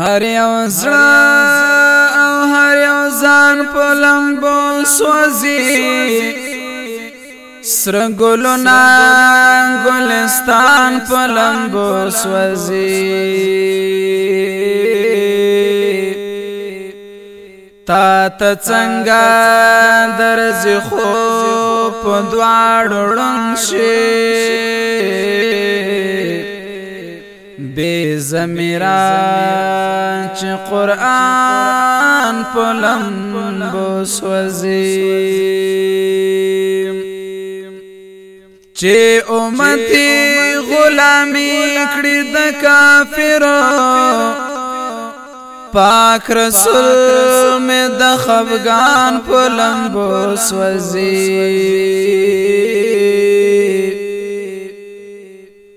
هر یو زړه او هر یو ځان په لمبو سوځي سره ګلونه ګلستان په لمبو سوځي تا ته څنګه درځ خو په دواړو رنګ شي دې زمیرا چې قران پلم بوسوځي چې امتي غلامي کړې د کافرو پاک رسول می د خفغان په لمبو سوځي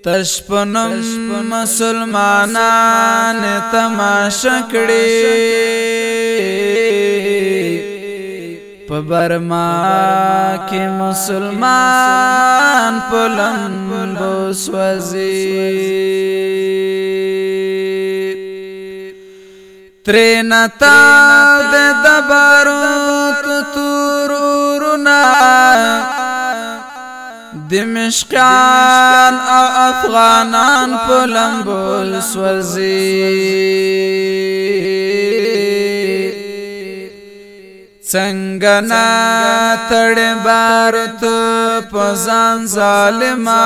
تشپنم مسلمانان تماشا کړي په برما کې مسلمان پلم بوسوځي ترنتا د دبارو تو دمشقان او افغانان په لمبول سوځي څنګه نا تړ بار ته پزان ظالما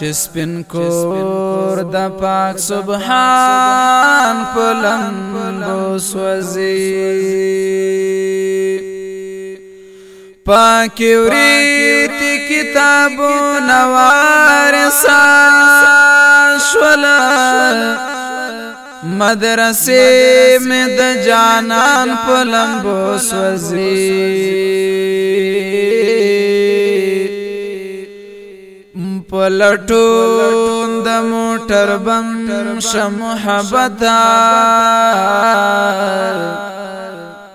چسپن کور د پاک سبحان په لمبول سوځي پاکی وری تی کتابو نوارسا شولا مدرسې مې د جانان په لمبو سوځي په لټون د موټر بم شمحبتا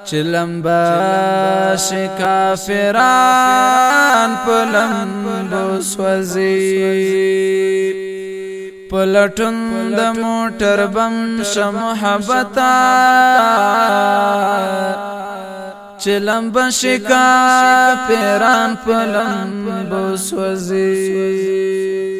چلمبا شکافران پلم بوسوزی پلټون د موټر بم شمحبتا چلمبا شکافران پلم بوسوزی